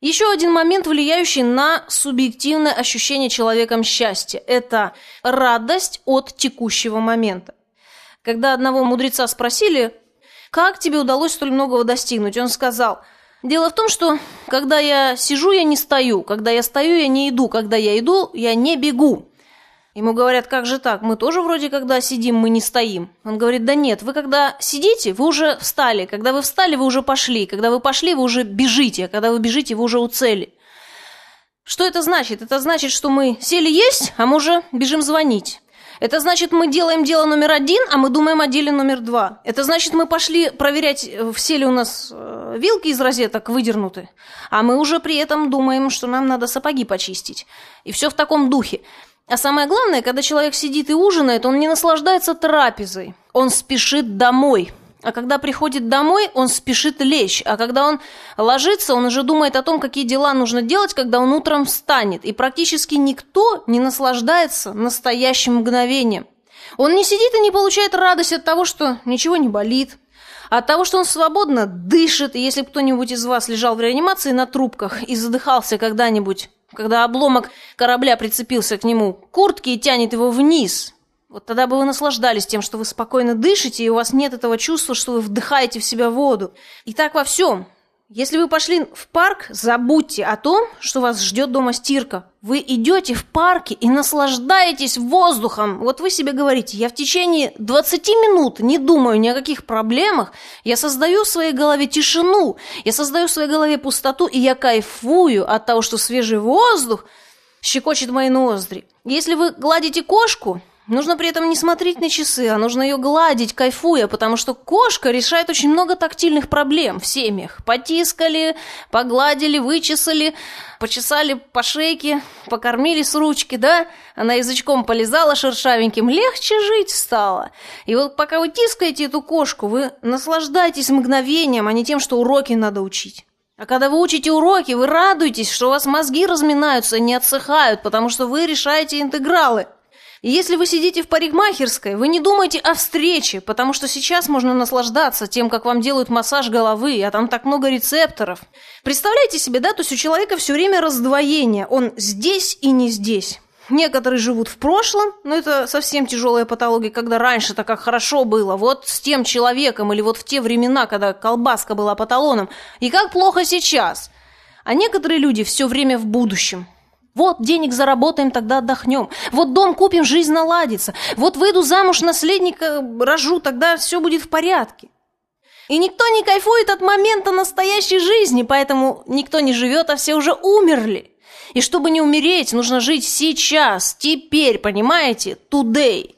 Еще один момент, влияющий на субъективное ощущение человеком счастья – это радость от текущего момента. Когда одного мудреца спросили, как тебе удалось столь многого достигнуть, он сказал, дело в том, что когда я сижу, я не стою, когда я стою, я не иду, когда я иду, я не бегу. Ему говорят, как же так, мы тоже вроде когда сидим, мы не стоим. Он говорит, да нет, вы когда сидите, вы уже встали, когда вы встали, вы уже пошли, когда вы пошли, вы уже бежите, а когда вы бежите, вы уже у цели. Что это значит? Это значит, что мы сели есть, а мы уже бежим звонить. Это значит, мы делаем дело номер один, а мы думаем о деле номер два. Это значит, мы пошли проверять, все ли у нас э, вилки из розеток выдернуты, а мы уже при этом думаем, что нам надо сапоги почистить. И все в таком духе. А самое главное, когда человек сидит и ужинает, он не наслаждается трапезой, он спешит домой. А когда приходит домой, он спешит лечь. А когда он ложится, он уже думает о том, какие дела нужно делать, когда он утром встанет. И практически никто не наслаждается настоящим мгновением. Он не сидит и не получает радость от того, что ничего не болит, от того, что он свободно дышит. И если кто-нибудь из вас лежал в реанимации на трубках и задыхался когда-нибудь когда обломок корабля прицепился к нему к куртке и тянет его вниз. Вот тогда бы вы наслаждались тем, что вы спокойно дышите, и у вас нет этого чувства, что вы вдыхаете в себя воду. И так во всем. Если вы пошли в парк, забудьте о том, что вас ждет дома стирка. Вы идете в парке и наслаждаетесь воздухом. Вот вы себе говорите, я в течение 20 минут не думаю ни о каких проблемах, я создаю в своей голове тишину, я создаю в своей голове пустоту, и я кайфую от того, что свежий воздух щекочет мои ноздри. Если вы гладите кошку, Нужно при этом не смотреть на часы, а нужно ее гладить, кайфуя, потому что кошка решает очень много тактильных проблем в семьях. Потискали, погладили, вычесали, почесали по шейке, покормили с ручки, да? Она язычком полезала шершавеньким, легче жить стало. И вот пока вы тискаете эту кошку, вы наслаждаетесь мгновением, а не тем, что уроки надо учить. А когда вы учите уроки, вы радуетесь, что у вас мозги разминаются не отсыхают, потому что вы решаете интегралы – и если вы сидите в парикмахерской, вы не думайте о встрече, потому что сейчас можно наслаждаться тем, как вам делают массаж головы, а там так много рецепторов. Представляете себе, да, то есть у человека все время раздвоение, он здесь и не здесь. Некоторые живут в прошлом, но это совсем тяжелая патология, когда раньше-то как хорошо было, вот с тем человеком или вот в те времена, когда колбаска была паталоном, и как плохо сейчас. А некоторые люди все время в будущем – вот денег заработаем, тогда отдохнем. Вот дом купим, жизнь наладится. Вот выйду замуж, наследника рожу, тогда все будет в порядке. И никто не кайфует от момента настоящей жизни, поэтому никто не живет, а все уже умерли. И чтобы не умереть, нужно жить сейчас, теперь, понимаете? Today.